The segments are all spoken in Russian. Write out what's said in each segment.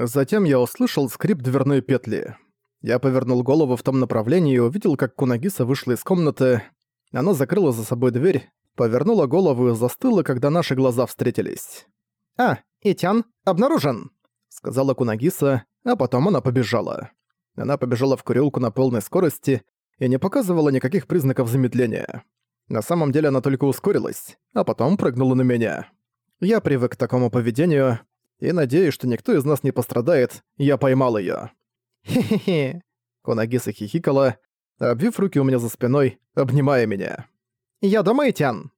Затем я услышал скрип дверной петли. Я повернул голову в том направлении и увидел, как Кунагиса вышла из комнаты. Она закрыла за собой дверь, повернула голову и застыла, когда наши глаза встретились. «А, Итян, обнаружен!» — сказала Кунагиса, а потом она побежала. Она побежала в курилку на полной скорости и не показывала никаких признаков замедления. На самом деле она только ускорилась, а потом прыгнула на меня. Я привык к такому поведению, и надеюсь, что никто из нас не пострадает, я поймал её. «Хе-хе-хе», Кунагиса хихикала, обвив руки у меня за спиной, обнимая меня. «Я дома, Итян».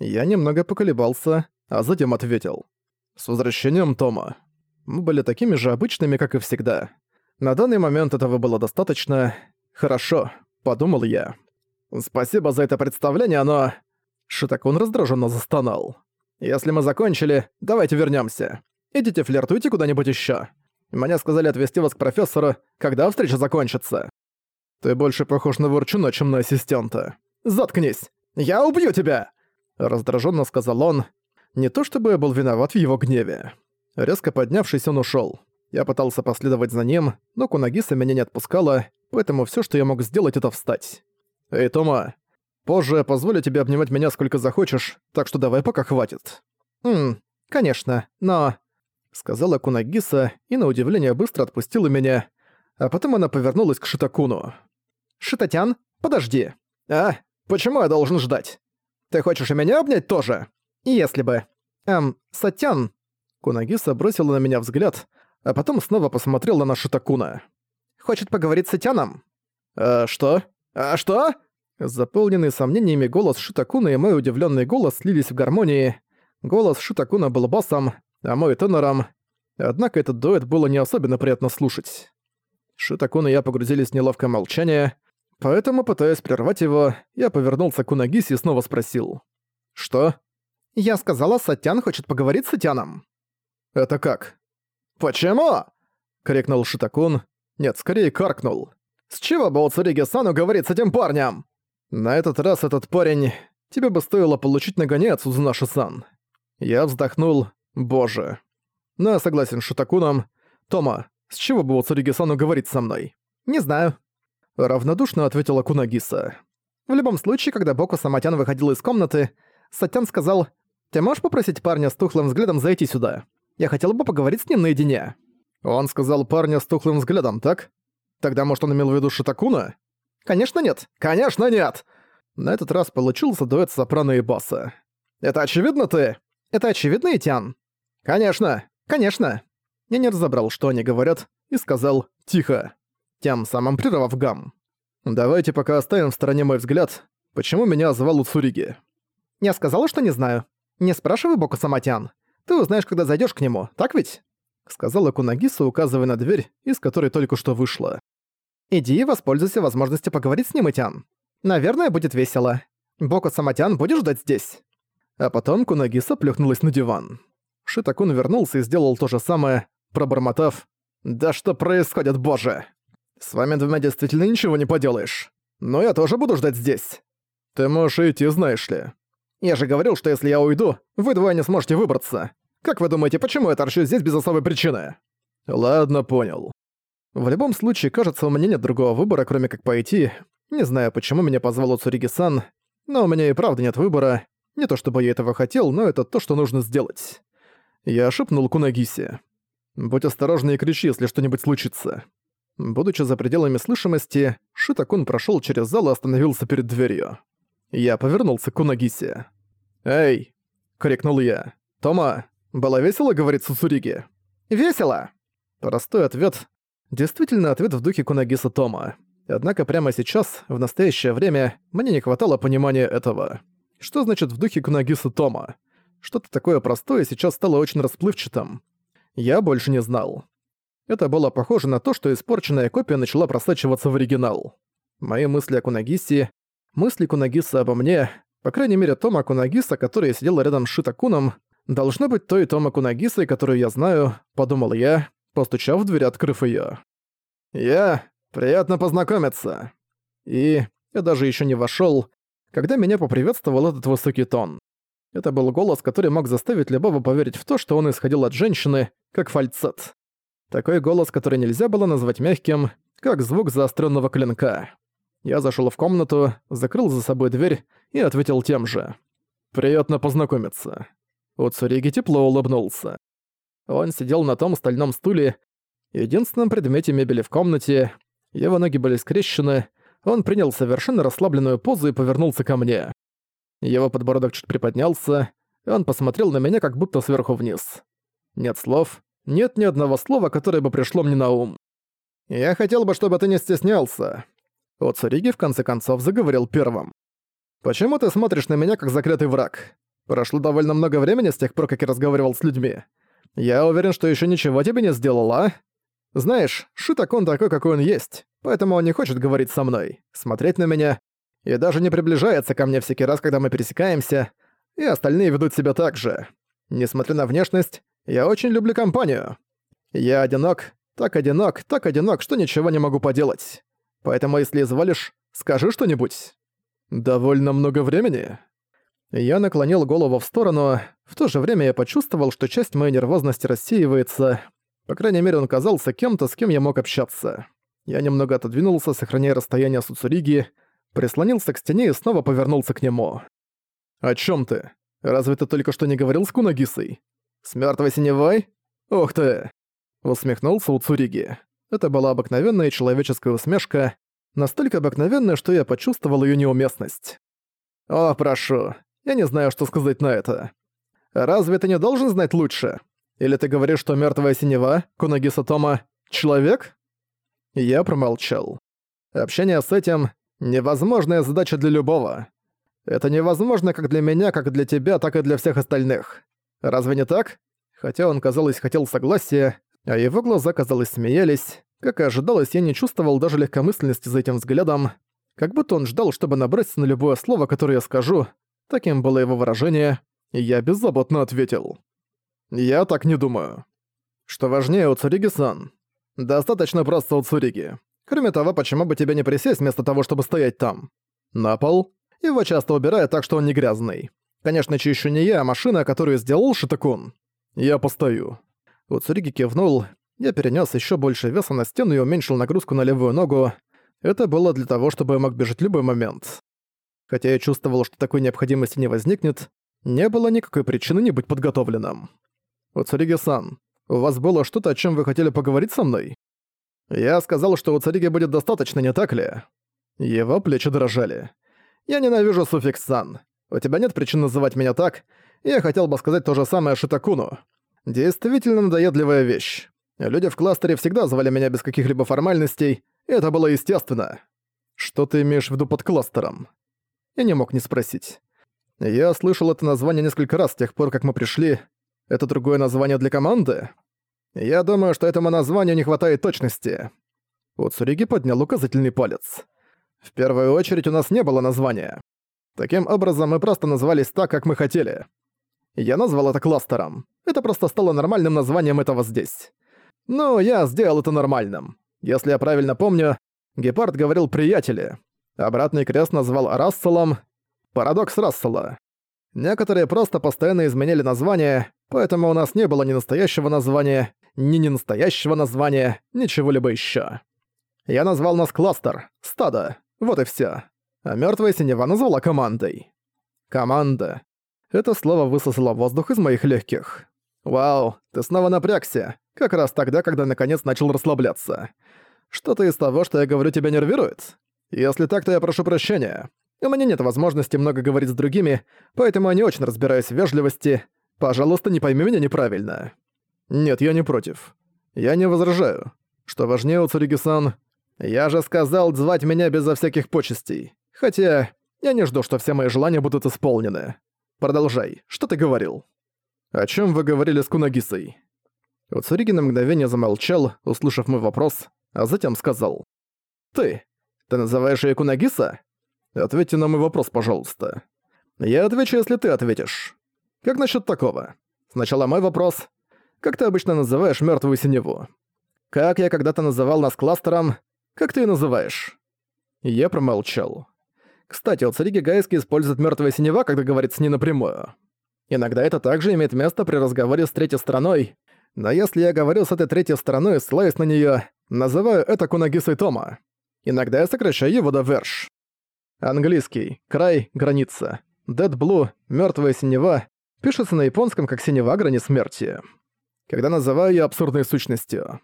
Я немного поколебался, а затем ответил. «С возвращением Тома. Мы были такими же обычными, как и всегда. На данный момент этого было достаточно. Хорошо», — подумал я. «Спасибо за это представление, но...» Шитакун раздраженно застонал. «Если мы закончили, давайте вернемся. Идите флиртуйте куда-нибудь еще. Мне сказали отвезти вас к профессору, когда встреча закончится. Ты больше похож на ворчуна, чем на ассистента. Заткнись! Я убью тебя!» Раздраженно сказал он. Не то чтобы я был виноват в его гневе. Резко поднявшись, он ушел. Я пытался последовать за ним, но Кунагиса меня не отпускала, поэтому все, что я мог сделать, это встать. «Эй, Тома, позже я позволю тебе обнимать меня сколько захочешь, так что давай пока хватит». «Хм, конечно, но...» сказала Кунагиса и на удивление быстро отпустила меня, а потом она повернулась к Шитакуну. «Шитатян, подожди». «А? Почему я должен ждать? Ты хочешь и меня обнять тоже?» «Если бы. Эм, Сатян...» Кунагиса бросила на меня взгляд, а потом снова посмотрела на Шитакуна. «Хочет поговорить с Сатяном?» «А что? А что?» Заполненный сомнениями голос Шитакуна и мой удивленный голос слились в гармонии. Голос Шитакуна был басом, а мой тенором. Однако этот дуэт было не особенно приятно слушать. Шитакун и я погрузились в неловкое молчание, поэтому, пытаясь прервать его, я повернулся к Унагиси и снова спросил. «Что?» «Я сказала, Сатян хочет поговорить с Сатяном». «Это как?» «Почему?» — крикнул Шитакун. Нет, скорее каркнул. «С чего бы Уцуриги-сану говорить с этим парнем?» «На этот раз этот парень... Тебе бы стоило получить нагонец, Узунаши-сан». Я вздохнул. Боже. Но ну, я согласен с Шитакуном. Тома, с чего бы Уцуриги-сану говорить со мной? Не знаю. Равнодушно ответила Кунагиса. В любом случае, когда Боку Саматян выходил из комнаты, Сатян сказал, «Ты можешь попросить парня с тухлым взглядом зайти сюда? Я хотел бы поговорить с ним наедине». Он сказал парня с тухлым взглядом, так? Тогда, может, он имел в виду Шитакуна? Конечно нет! Конечно нет! На этот раз получился дуэт сопрано и баса. «Это очевидно ты?» «Это очевидно, Итян?» «Конечно! Конечно!» Я не разобрал, что они говорят, и сказал «Тихо!» Тем самым прервав гам. «Давайте пока оставим в стороне мой взгляд. Почему меня звал Уцуриги?» «Я сказала, что не знаю. Не спрашивай Боку Саматян. Ты узнаешь, когда зайдешь к нему, так ведь?» Сказала Кунагиса, указывая на дверь, из которой только что вышла. «Иди и воспользуйся возможностью поговорить с ним, Итян. Наверное, будет весело. Боку Саматян будешь ждать здесь?» А потом Кунагиса плюхнулась на диван. Шитакун вернулся и сделал то же самое, пробормотав «Да что происходит, боже!» «С вами двумя действительно ничего не поделаешь. Но я тоже буду ждать здесь. Ты можешь идти, знаешь ли. Я же говорил, что если я уйду, вы двое не сможете выбраться. Как вы думаете, почему я торчу здесь без особой причины?» «Ладно, понял. В любом случае, кажется, у меня нет другого выбора, кроме как пойти. Не знаю, почему меня позвал Цуриги-сан, но у меня и правда нет выбора. Не то чтобы я этого хотел, но это то, что нужно сделать. Я шепнул Кунагисе. «Будь осторожна и кричи, если что-нибудь случится». Будучи за пределами слышимости, Шитакун прошел через зал и остановился перед дверью. Я повернулся к Кунагисе. «Эй!» — крикнул я. «Тома, было весело?» — говорит Сусуриги. «Весело!» Простой ответ. Действительно ответ в духе Кунагиса Тома. Однако прямо сейчас, в настоящее время, мне не хватало понимания этого. Что значит в духе Кунагиса Тома? Что-то такое простое сейчас стало очень расплывчатым. Я больше не знал. Это было похоже на то, что испорченная копия начала просачиваться в оригинал. Мои мысли о Кунагисе, мысли Кунагиса обо мне, по крайней мере Тома Кунагиса, который сидел рядом с Шитакуном, должно быть той Тома Кунагисой, которую я знаю, подумал я, постучав в дверь, открыв её. «Я... приятно познакомиться». И я даже ещё не вошёл, когда меня поприветствовал этот высокий тон. Это был голос, который мог заставить любого поверить в то, что он исходил от женщины, как фальцет. Такой голос, который нельзя было назвать мягким, как звук заостренного клинка. Я зашел в комнату, закрыл за собой дверь и ответил тем же. «Приятно познакомиться». Уцуриги тепло улыбнулся. Он сидел на том стальном стуле, единственном предмете мебели в комнате, его ноги были скрещены, он принял совершенно расслабленную позу и повернулся ко мне. Его подбородок чуть приподнялся, и он посмотрел на меня как будто сверху вниз. Нет слов, нет ни одного слова, которое бы пришло мне на ум. «Я хотел бы, чтобы ты не стеснялся. Оцуриги в конце концов заговорил первым. «Почему ты смотришь на меня как заклятый враг? Прошло довольно много времени с тех пор, как я разговаривал с людьми. Я уверен, что еще ничего тебе не сделал, а? Знаешь, Шитакон такой, какой он есть, поэтому он не хочет говорить со мной, смотреть на меня, и даже не приближается ко мне всякий раз, когда мы пересекаемся, и остальные ведут себя так же. Несмотря на внешность, я очень люблю компанию. Я одинок, так одинок, так одинок, что ничего не могу поделать. Поэтому если изволишь, скажи что-нибудь. Довольно много времени. Я наклонил голову в сторону, в то же время я почувствовал, что часть моей нервозности рассеивается. По крайней мере, он казался кем-то, с кем я мог общаться. Я немного отодвинулся, сохраняя расстояние с Уцуриги, прислонился к стене и снова повернулся к нему. «О чем ты? Разве ты только что не говорил с Кунагисой? С мертвой синевой? Ух ты!» Усмехнулся Уцуриги. Это была обыкновенная человеческая усмешка, настолько обыкновенная, что я почувствовал ее неуместность. «О, прошу, я не знаю, что сказать на это. Разве ты не должен знать лучше? Или ты говоришь, что мертвая синева, Кунагиса Тома, человек?» Я промолчал. Общение с этим — невозможная задача для любого. Это невозможно как для меня, как для тебя, так и для всех остальных. Разве не так? Хотя он, казалось, хотел согласия, а его глаза, казалось, смеялись. Как и ожидалось, я не чувствовал даже легкомысленности за этим взглядом, как будто он ждал, чтобы набраться на любое слово, которое я скажу. Таким было его выражение, и я беззаботно ответил. «Я так не думаю. Что важнее, Уцуриги-сан. Достаточно просто Уцуриги. Кроме того, почему бы тебе не присесть вместо того, чтобы стоять там? На пол? Его часто убирают так, что он не грязный. Конечно, чищу не я, а машина, которую сделал Шитакун. Я постою. Уцуриги кивнул, я перенес еще больше веса на стену и уменьшил нагрузку на левую ногу. Это было для того, чтобы я мог бежать любой момент. Хотя я чувствовал, что такой необходимости не возникнет, не было никакой причины не быть подготовленным. Уцуриги-сан, у вас было что-то, о чем вы хотели поговорить со мной? Я сказал, что у Цариги будет достаточно, не так ли? Его плечи дрожали. Я ненавижу суффикс «сан». У тебя нет причин называть меня так, я хотел бы сказать то же самое Шитакуну. Действительно надоедливая вещь. Люди в кластере всегда звали меня без каких-либо формальностей, и это было естественно. Что ты имеешь в виду под кластером? Я не мог не спросить. Я слышал это название несколько раз с тех пор, как мы пришли. Это другое название для команды? Я думаю, что этому названию не хватает точности. Уцуриги поднял указательный палец. В первую очередь у нас не было названия. Таким образом, мы просто назвались так, как мы хотели. Я назвал это кластером. Это просто стало нормальным названием этого здесь. Ну, я сделал это нормальным. Если я правильно помню, Гепард говорил «приятели». Обратный крест назвал Расселом. Парадокс Рассела. Некоторые просто постоянно изменяли название, поэтому у нас не было ни настоящего названия, ни ненастоящего названия, ничего-либо еще. Я назвал нас кластер, стадо, вот и все. А мертвая синева назвала командой. Команда. Это слово высосало воздух из моих легких. «Вау, ты снова напрягся. Как раз тогда, когда наконец начал расслабляться. Что-то из того, что я говорю, тебя нервирует? Если так, то я прошу прощения. У меня нет возможности много говорить с другими, поэтому я не очень разбираюсь в вежливости. Пожалуйста, не пойми меня неправильно». «Нет, я не против. Я не возражаю. Что важнее, Уцуриги-сан, я же сказал звать меня безо всяких почестей. Хотя я не жду, что все мои желания будут исполнены. Продолжай. Что ты говорил? О чем вы говорили с Кунагисой? Уцуриги на мгновение замолчал, услышав мой вопрос, а затем сказал. Ты? Ты называешь её Кунагиса? Ответьте на мой вопрос, пожалуйста. Я отвечу, если ты ответишь. Как насчет такого? Сначала мой вопрос. Как ты обычно называешь мертвую синеву? Как я когда-то называл нас кластером, как ты её называешь? Я промолчал. Кстати, у Цариги Гайски использует мертвая синева, когда говорит с ней напрямую. Иногда это также имеет место при разговоре с третьей стороной. Но если я говорю с этой третьей стороной, ссылаюсь на неё, называю это Кунагисой Тома. Иногда я сокращаю его до верш. Английский. Край, граница. Dead Blue, мёртвая синева, пишется на японском как синева грани смерти. Когда называю её абсурдной сущностью.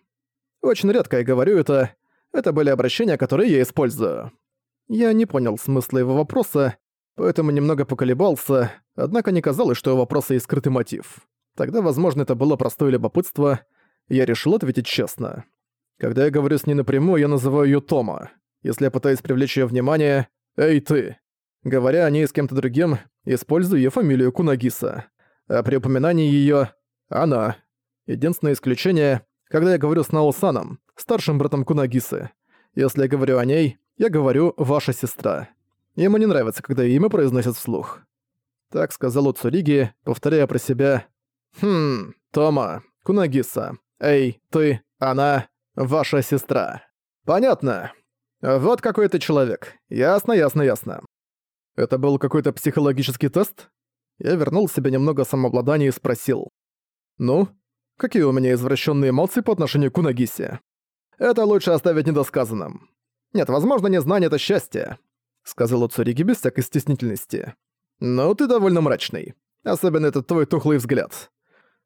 Очень редко я говорю это. Это были обращения, которые я использую. Я не понял смысла его вопроса, поэтому немного поколебался, однако не казалось, что у вопроса есть скрытый мотив. Тогда, возможно, это было простое любопытство, я решил ответить честно. Когда я говорю с ней напрямую, я называю её Тома. Если я пытаюсь привлечь её внимание, «Эй, ты!» Говоря о ней с кем-то другим, использую её фамилию Кунагиса. А при упоминании её «она». Единственное исключение, когда я говорю с Наосаном, старшим братом Кунагисы. Если я говорю о ней, я говорю «ваша сестра». Ему не нравится, когда имя произносят вслух. Так сказал Уцуриги, повторяя про себя «Хм, Тома, Кунагиса, эй, ты, она, ваша сестра». «Понятно. Вот какой ты человек. Ясно, ясно, ясно». Это был какой-то психологический тест? Я вернул себе немного самообладания и спросил. «Ну, какие у меня извращенные эмоции по отношению к Кунагисе?» «Это лучше оставить недосказанным. Нет, возможно, незнание — это счастье», — сказал Уцуриги без всякой стеснительности. «Но ты довольно мрачный. Особенно этот твой тухлый взгляд.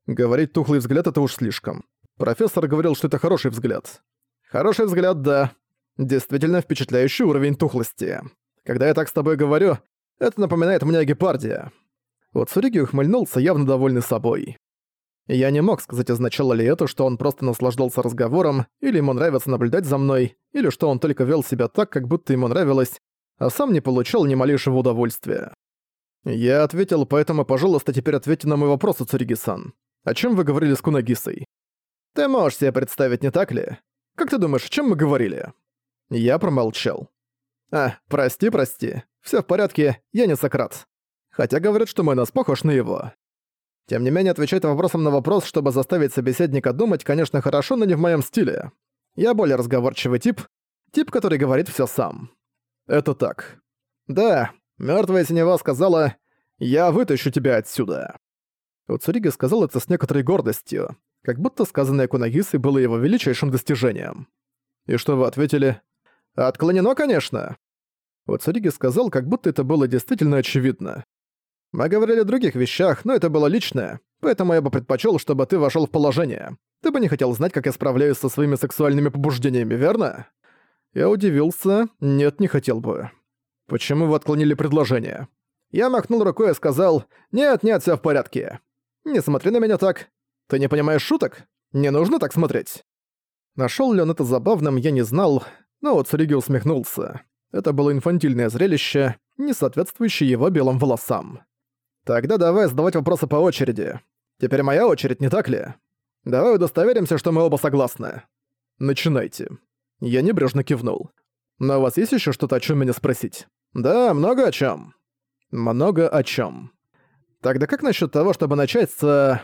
Говорить тухлый взгляд — это уж слишком. Профессор говорил, что это хороший взгляд. Хороший взгляд, да. Действительно впечатляющий уровень тухлости. Когда я так с тобой говорю, это напоминает мне о гепарде». Уцуриги ухмыльнулся, явно довольный собой. Я не мог сказать, означало ли это, что он просто наслаждался разговором, или ему нравится наблюдать за мной, или что он только вел себя так, как будто ему нравилось, а сам не получал ни малейшего удовольствия. Я ответил, поэтому, пожалуйста, теперь ответьте на мой вопрос, Уцуриги-сан. О чем вы говорили с Кунагисой? Ты можешь себе представить, не так ли? Как ты думаешь, о чем мы говорили? Я промолчал. А, прости, прости. Все в порядке, я не Сократ. Хотя говорят, что мой нос похож на его. Тем не менее, отвечать вопросом на вопрос, чтобы заставить собеседника думать, конечно, хорошо, но не в моем стиле. Я более разговорчивый тип, тип, который говорит все сам. Это так. Да, мертвая синева сказала «Я вытащу тебя отсюда». Уцурига сказал это с некоторой гордостью, как будто сказанное Кунагисой было его величайшим достижением. И что вы ответили? «Отклонено, конечно». Уцуриги сказал, как будто это было действительно очевидно. Мы говорили о других вещах, но это было личное, поэтому я бы предпочел, чтобы ты вошел в положение. Ты бы не хотел знать, как я справляюсь со своими сексуальными побуждениями, верно? Я удивился. Нет, не хотел бы. Почему вы отклонили предложение? Я махнул рукой и сказал, «Нет, нет, все в порядке». Не смотри на меня так. Ты не понимаешь шуток? Не нужно так смотреть. Нашел ли он это забавным, я не знал, но вот Суриги усмехнулся. Это было инфантильное зрелище, не соответствующее его белым волосам. Тогда давай задавать вопросы по очереди. Теперь моя очередь, не так ли? Давай удостоверимся, что мы оба согласны. Начинайте. Я небрежно кивнул. Но у вас есть еще что-то, о чем меня спросить? Да, много о чем. Много о чем. Тогда как насчет того, чтобы начать с...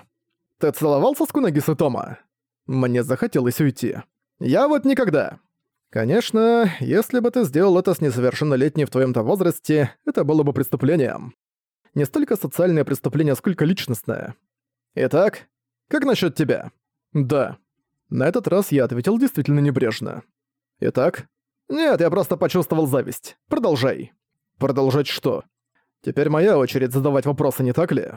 Ты целовался с Кунагису Тома? Мне захотелось уйти. Я вот никогда. Конечно, если бы ты сделал это с несовершеннолетней в твоем-то возрасте, это было бы преступлением не столько социальное преступление, сколько личностное. Итак, как насчет тебя? Да. На этот раз я ответил действительно небрежно. Итак? Нет, я просто почувствовал зависть. Продолжай. Продолжать что? Теперь моя очередь задавать вопросы, не так ли?